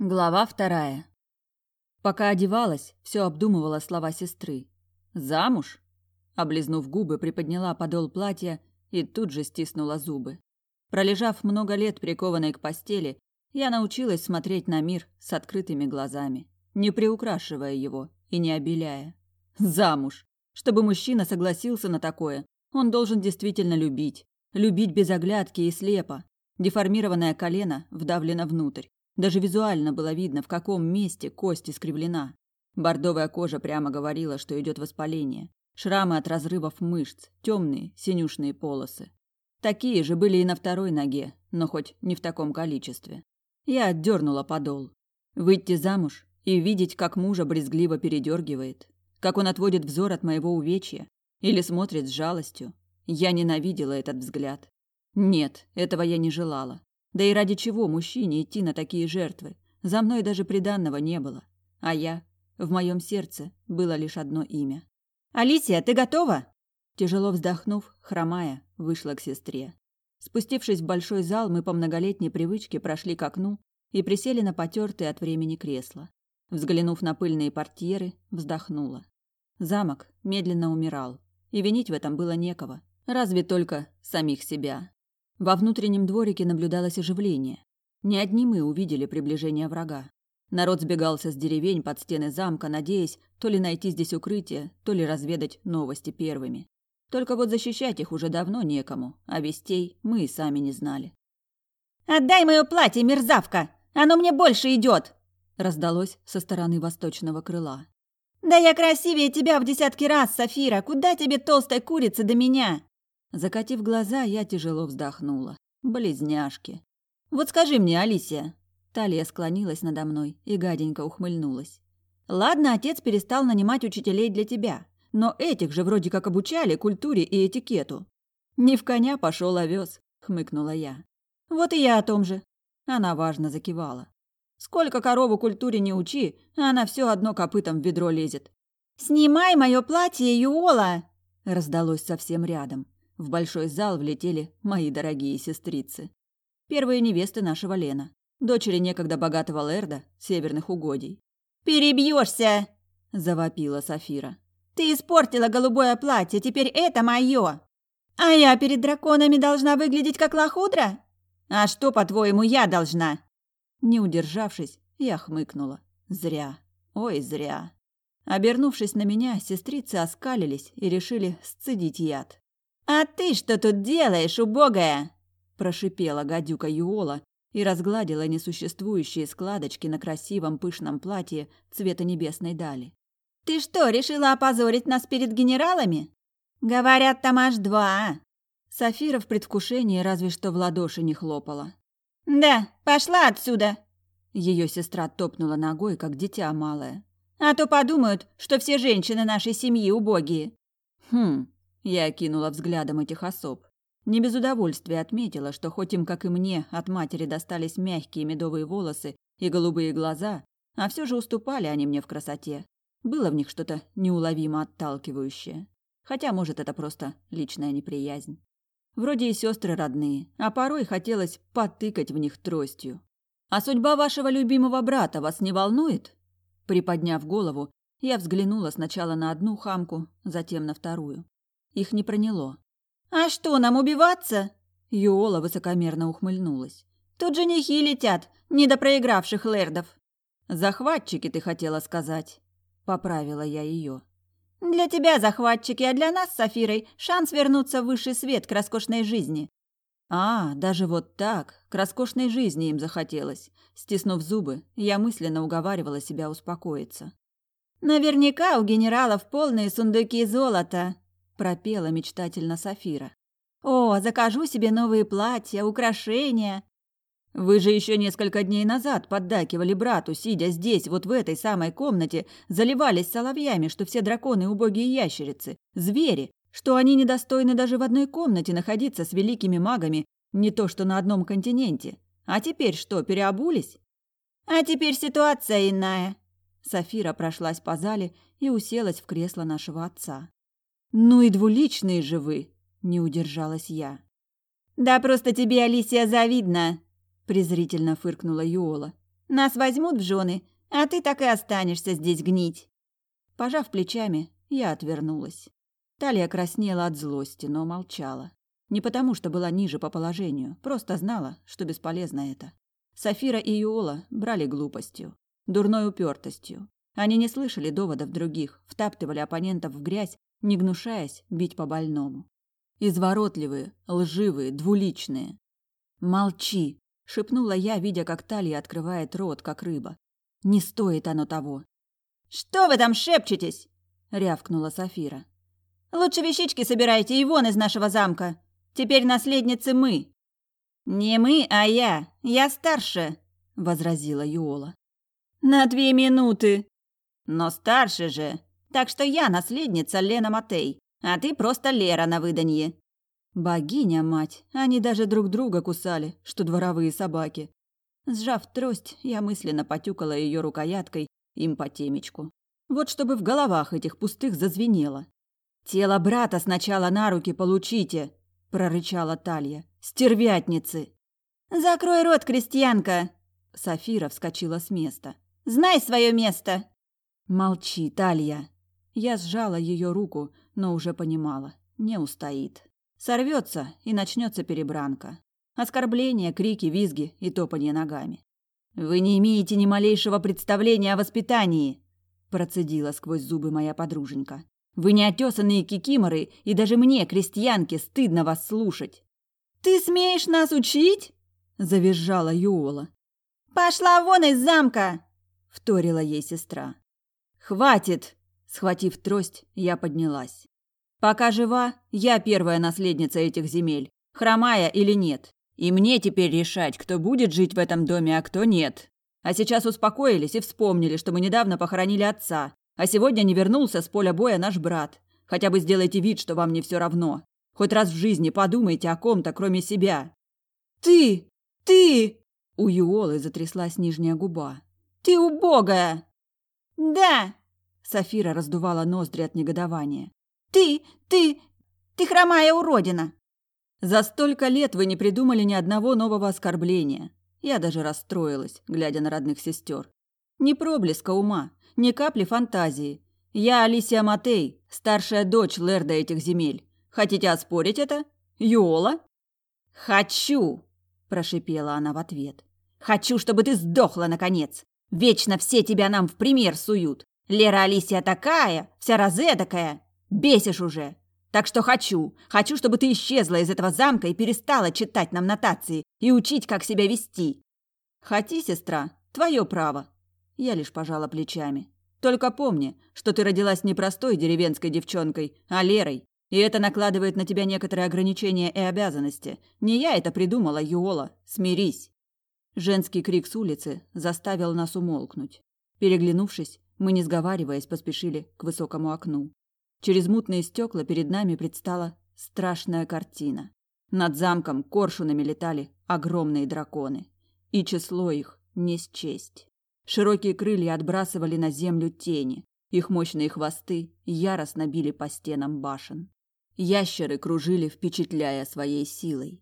Глава вторая. Пока одевалась, все обдумывала слова сестры. «Замуж?» Облизнув губы, приподняла подол платья и тут же стиснула зубы. Пролежав много лет прикованной к постели, я научилась смотреть на мир с открытыми глазами, не приукрашивая его и не обеляя. Замуж! Чтобы мужчина согласился на такое, он должен действительно любить. Любить без оглядки и слепо. Деформированное колено вдавлено внутрь. Даже визуально было видно, в каком месте кость искривлена. Бордовая кожа прямо говорила, что идет воспаление. Шрамы от разрывов мышц, темные синюшные полосы. Такие же были и на второй ноге, но хоть не в таком количестве. Я отдернула подол. Выйти замуж и видеть, как мужа брезгливо передергивает, как он отводит взор от моего увечья или смотрит с жалостью. Я ненавидела этот взгляд. Нет, этого я не желала. Да и ради чего мужчине идти на такие жертвы? За мной даже приданного не было. А я... В моем сердце было лишь одно имя. «Алисия, ты готова?» Тяжело вздохнув, хромая, вышла к сестре. Спустившись в большой зал, мы по многолетней привычке прошли к окну и присели на потертые от времени кресла. Взглянув на пыльные портьеры, вздохнула. Замок медленно умирал, и винить в этом было некого, разве только самих себя. Во внутреннем дворике наблюдалось оживление. Не одни мы увидели приближение врага. Народ сбегался с деревень под стены замка, надеясь то ли найти здесь укрытие, то ли разведать новости первыми. Только вот защищать их уже давно некому, а вестей мы и сами не знали. «Отдай мое платье, мерзавка! Оно мне больше идет!» раздалось со стороны восточного крыла. «Да я красивее тебя в десятки раз, Сафира! Куда тебе толстой курицы до меня?» Закатив глаза, я тяжело вздохнула. Близняшки. «Вот скажи мне, Алисия...» Талия склонилась надо мной и гаденько ухмыльнулась. «Ладно, отец перестал нанимать учителей для тебя, но этих же вроде как обучали культуре и этикету». «Не в коня пошел овес», — хмыкнула я. «Вот и я о том же». Она важно закивала. Сколько корову культуре не учи, она все одно копытом в ведро лезет. «Снимай мое платье, Юола!» раздалось совсем рядом. В большой зал влетели мои дорогие сестрицы. Первые невесты нашего Лена. Дочери некогда богатого Лерда, северных угодий. «Перебьешься!» – завопила Сафира. «Ты испортила голубое платье, теперь это мое! А я перед драконами должна выглядеть как лохудра? А что, по-твоему, я должна?» Не удержавшись, я хмыкнула. Зря. Ой, зря. Обернувшись на меня, сестрицы оскалились и решили сцедить яд. «А ты что тут делаешь, убогая?» Прошипела гадюка Юола и разгладила несуществующие складочки на красивом пышном платье цвета небесной дали. «Ты что, решила опозорить нас перед генералами? Говорят, там аж два!» Сафира в предвкушении разве что в ладоши не хлопала. «Да, пошла отсюда!» Ее сестра топнула ногой, как дитя малое. «А то подумают, что все женщины нашей семьи убогие!» «Хм...» Я окинула взглядом этих особ. Не без удовольствия отметила, что хоть им, как и мне, от матери достались мягкие медовые волосы и голубые глаза, а все же уступали они мне в красоте. Было в них что-то неуловимо отталкивающее. Хотя, может, это просто личная неприязнь. Вроде и сестры родные, а порой хотелось потыкать в них тростью. «А судьба вашего любимого брата вас не волнует?» Приподняв голову, я взглянула сначала на одну хамку, затем на вторую. Их не проняло. «А что, нам убиваться?» Юола высокомерно ухмыльнулась. «Тут женихи летят, не до проигравших лэрдов». «Захватчики, ты хотела сказать?» Поправила я ее. Для тебя захватчики, а для нас с Сафирой шанс вернуться в высший свет к роскошной жизни. А, даже вот так, к роскошной жизни им захотелось. Стиснув зубы, я мысленно уговаривала себя успокоиться. Наверняка у генералов полные сундуки золота, пропела мечтательно Сафира. О, закажу себе новые платья, украшения. Вы же еще несколько дней назад поддакивали брату, сидя здесь, вот в этой самой комнате, заливались соловьями, что все драконы убогие ящерицы, звери, что они недостойны даже в одной комнате находиться с великими магами, не то что на одном континенте. А теперь что, переобулись? А теперь ситуация иная. Сафира прошлась по зале и уселась в кресло нашего отца. Ну и двуличные же вы, не удержалась я. Да просто тебе, Алисия, завидно, презрительно фыркнула Юола. Нас возьмут в жены, а ты так и останешься здесь гнить. Пожав плечами, я отвернулась. Талия краснела от злости, но молчала. Не потому, что была ниже по положению, просто знала, что бесполезно это. Сафира и Юола брали глупостью, дурной упертостью. Они не слышали доводов других, втаптывали оппонентов в грязь, не гнушаясь бить по больному. Изворотливые, лживые, двуличные. «Молчи!» – шепнула я, видя, как Талия открывает рот, как рыба. «Не стоит оно того!» «Что вы там шепчетесь?» – рявкнула Сафира. «Лучше вещички собирайте и вон из нашего замка. Теперь наследницы мы». «Не мы, а я. Я старше», – возразила Юола. «На две минуты». «Но старше же. Так что я наследница Лена Матей, а ты просто Лера на выданье». Богиня, мать, они даже друг друга кусали, что дворовые собаки. Сжав трость, я мысленно потюкала ее рукояткой им по темечку. Вот чтобы в головах этих пустых зазвенело. «Тело брата сначала на руки получите!» – прорычала Талья. «Стервятницы!» «Закрой рот, крестьянка!» Сафира вскочила с места. «Знай свое место!» «Молчи, Талья!» Я сжала ее руку, но уже понимала. Не устоит. Сорвется и начнется перебранка. Оскорбления, крики, визги и топанье ногами. «Вы не имеете ни малейшего представления о воспитании!» Процедила сквозь зубы моя подруженька. «Вы неотесанные кикиморы, и даже мне, крестьянке, стыдно вас слушать!» «Ты смеешь нас учить?» Завизжала Юола. «Пошла вон из замка!» Вторила ей сестра. «Хватит!» Схватив трость, я поднялась. Пока жива, я первая наследница этих земель, хромая или нет. И мне теперь решать, кто будет жить в этом доме, а кто нет. А сейчас успокоились и вспомнили, что мы недавно похоронили отца, а сегодня не вернулся с поля боя наш брат. Хотя бы сделайте вид, что вам не все равно. Хоть раз в жизни подумайте о ком-то, кроме себя. Ты! Ты! У Юолы затряслась нижняя губа. Ты убогая! Да! Сафира раздувала ноздри от негодования. «Ты, ты, ты хромая уродина!» «За столько лет вы не придумали ни одного нового оскорбления. Я даже расстроилась, глядя на родных сестер. Ни проблеска ума, ни капли фантазии. Я Алисия Матей, старшая дочь Лерда этих земель. Хотите оспорить это? Юола?» «Хочу!» – прошипела она в ответ. «Хочу, чтобы ты сдохла, наконец! Вечно все тебя нам в пример суют! Лера Алисия такая, вся разэдакая. Бесишь уже. Так что хочу, хочу, чтобы ты исчезла из этого замка и перестала читать нам нотации и учить, как себя вести. Хоти, сестра, твое право. Я лишь пожала плечами. Только помни, что ты родилась не простой деревенской девчонкой, а Лерой, и это накладывает на тебя некоторые ограничения и обязанности. Не я это придумала, Юола. Смирись. Женский крик с улицы заставил нас умолкнуть. Переглянувшись, мы, не сговариваясь, поспешили к высокому окну. Через мутные стекла перед нами предстала страшная картина. Над замком коршунами летали огромные драконы. И число их не счесть. Широкие крылья отбрасывали на землю тени. Их мощные хвосты яростно били по стенам башен. Ящеры кружили, впечатляя своей силой.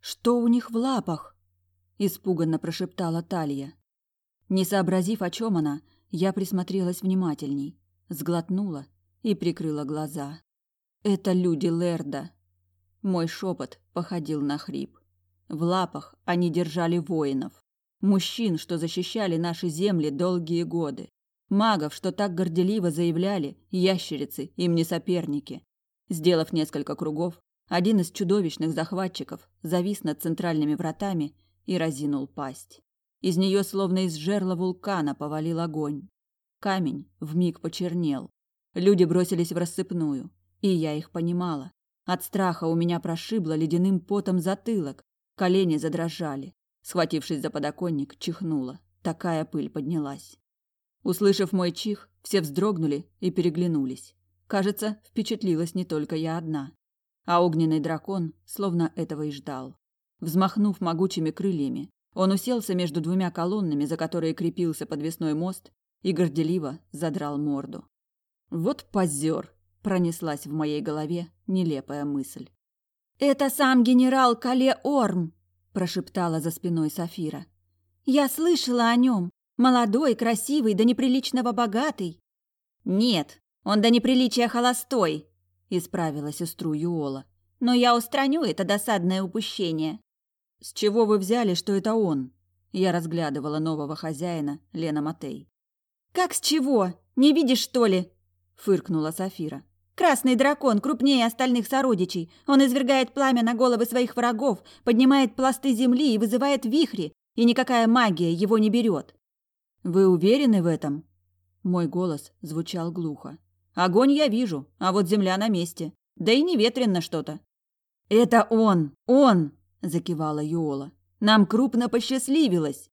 «Что у них в лапах?» – испуганно прошептала Талья. Не сообразив, о чем она, я присмотрелась внимательней, сглотнула и прикрыла глаза. Это люди Лерда. Мой шепот походил на хрип. В лапах они держали воинов, мужчин, что защищали наши земли долгие годы, магов, что так горделиво заявляли, ящерицы им не соперники. Сделав несколько кругов, один из чудовищных захватчиков завис над центральными вратами и разинул пасть. Из нее словно из жерла вулкана повалил огонь. Камень вмиг почернел. Люди бросились в рассыпную, и я их понимала. От страха у меня прошибло ледяным потом затылок, колени задрожали. Схватившись за подоконник, чихнула. Такая пыль поднялась. Услышав мой чих, все вздрогнули и переглянулись. Кажется, впечатлилась не только я одна. А огненный дракон словно этого и ждал. Взмахнув могучими крыльями, он уселся между двумя колоннами, за которые крепился подвесной мост, и горделиво задрал морду. «Вот позер!» – пронеслась в моей голове нелепая мысль. «Это сам генерал Кале Орм!» – прошептала за спиной Сафира. Я слышала о нем. Молодой, красивый, до неприличного богатый. Нет, он до неприличия холостой, исправила сестру Юола. Но я устраню это досадное упущение. С чего вы взяли, что это он? Я разглядывала нового хозяина, Лена Матей. Как с чего? Не видишь, что ли? фыркнула Сафира. Красный дракон крупнее остальных сородичей. Он извергает пламя на головы своих врагов, поднимает пласты земли и вызывает вихри, и никакая магия его не берет. Вы уверены в этом? Мой голос звучал глухо. Огонь я вижу, а вот земля на месте. Да и не ветрено что-то. Это он, он, закивала Юола. Нам крупно посчастливилось.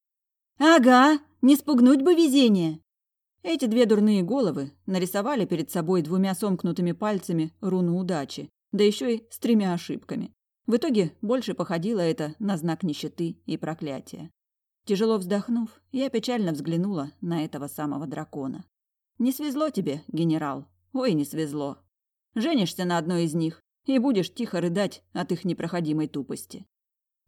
Ага, не спугнуть бы везение. Эти две дурные головы нарисовали перед собой двумя сомкнутыми пальцами руну удачи, да еще и с тремя ошибками. В итоге больше походило это на знак нищеты и проклятия. Тяжело вздохнув, я печально взглянула на этого самого дракона. Не свезло тебе, генерал. Ой, не свезло. Женишься на одной из них и будешь тихо рыдать от их непроходимой тупости.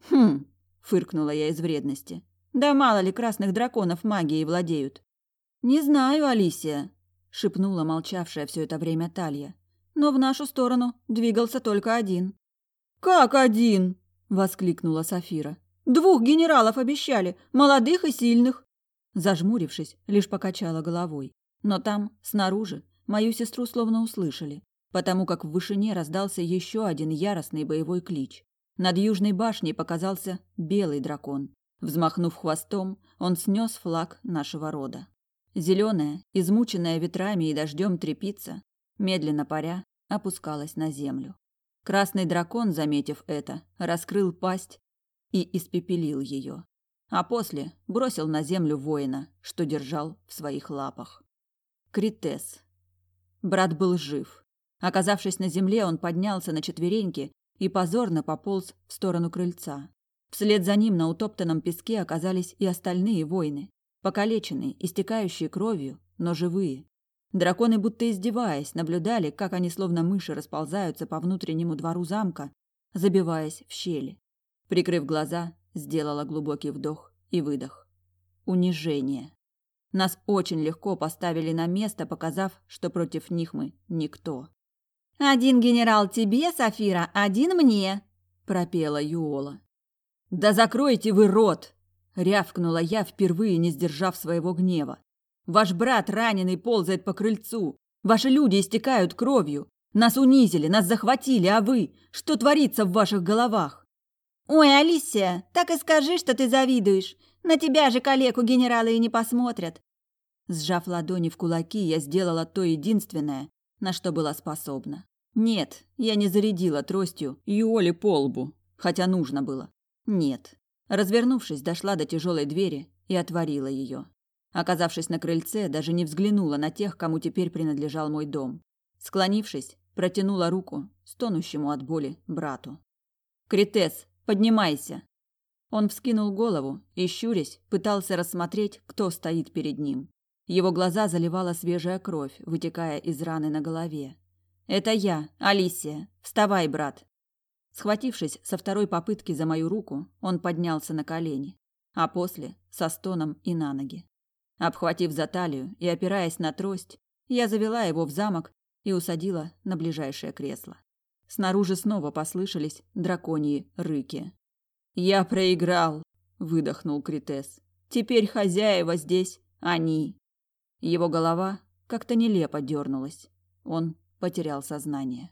Хм, фыркнула я из вредности. Да мало ли красных драконов магией владеют. Не знаю, Алисия, шепнула молчавшая все это время Талья. Но в нашу сторону двигался только один. Как один? воскликнула Сафира. Двух генералов обещали, молодых и сильных. Зажмурившись, лишь покачала головой. Но там, снаружи, мою сестру словно услышали, потому как в вышине раздался еще один яростный боевой клич. Над южной башней показался белый дракон. Взмахнув хвостом, он снес флаг нашего рода. Зеленая, измученная ветрами и дождем трепица, медленно паря, опускалась на землю. Красный дракон, заметив это, раскрыл пасть и испепелил ее, а после бросил на землю воина, что держал в своих лапах. Критес. Брат был жив. Оказавшись на земле, он поднялся на четвереньки и позорно пополз в сторону крыльца. Вслед за ним на утоптанном песке оказались и остальные воины, покалеченные, истекающие кровью, но живые. Драконы, будто издеваясь, наблюдали, как они словно мыши расползаются по внутреннему двору замка, забиваясь в щели. Прикрыв глаза, сделала глубокий вдох и выдох. Унижение. Нас очень легко поставили на место, показав, что против них мы никто. «Один генерал тебе, Сафира, один мне», – пропела Юола. «Да закройте вы рот!» – рявкнула я, впервые не сдержав своего гнева. «Ваш брат раненый ползает по крыльцу. Ваши люди истекают кровью. Нас унизили, нас захватили, а вы? Что творится в ваших головах?» «Ой, Алисия, так и скажи, что ты завидуешь. На тебя же коллегу генералы и не посмотрят». Сжав ладони в кулаки, я сделала то единственное, на что была способна. Нет, я не зарядила тростью Юоли по лбу, хотя нужно было. Нет. Развернувшись, дошла до тяжелой двери и отворила ее. Оказавшись на крыльце, даже не взглянула на тех, кому теперь принадлежал мой дом. Склонившись, протянула руку стонущему от боли брату. «Критес, Поднимайся!» Он вскинул голову и, щурясь, пытался рассмотреть, кто стоит перед ним. Его глаза заливала свежая кровь, вытекая из раны на голове. «Это я, Алисия. Вставай, брат!» Схватившись со второй попытки за мою руку, он поднялся на колени, а после – со стоном и на ноги. Обхватив за талию и опираясь на трость, я завела его в замок и усадила на ближайшее кресло. Снаружи снова послышались драконьи рыки. «Я проиграл!» – выдохнул Критес. «Теперь хозяева здесь они!» Его голова как-то нелепо дернулась. Он потерял сознание.